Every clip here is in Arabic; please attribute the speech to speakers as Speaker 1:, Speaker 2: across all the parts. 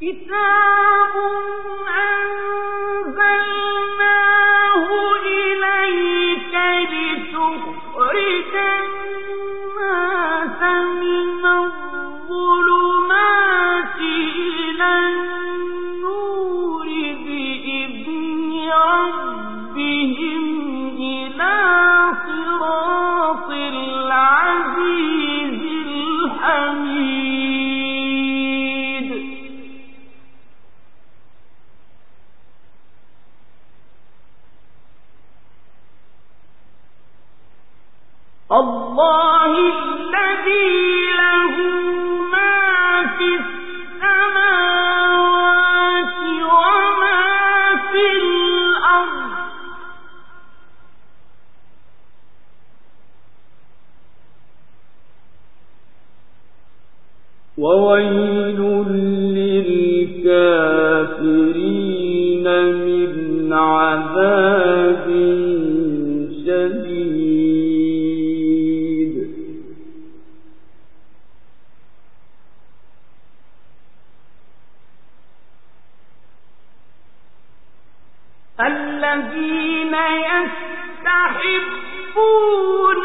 Speaker 1: كتاب الله الذي له ما في السماوات وما في الأرض.
Speaker 2: وويل للكافرين من عذاب
Speaker 1: تحبون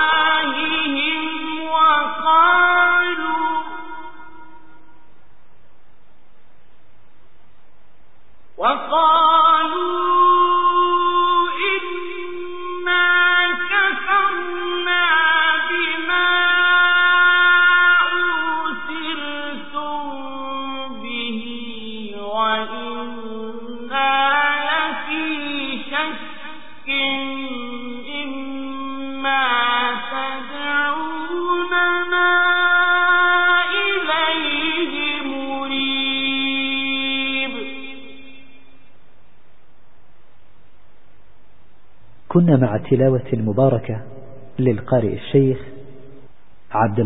Speaker 3: كنا مع التلاوة المباركة للقارئ الشيخ عبد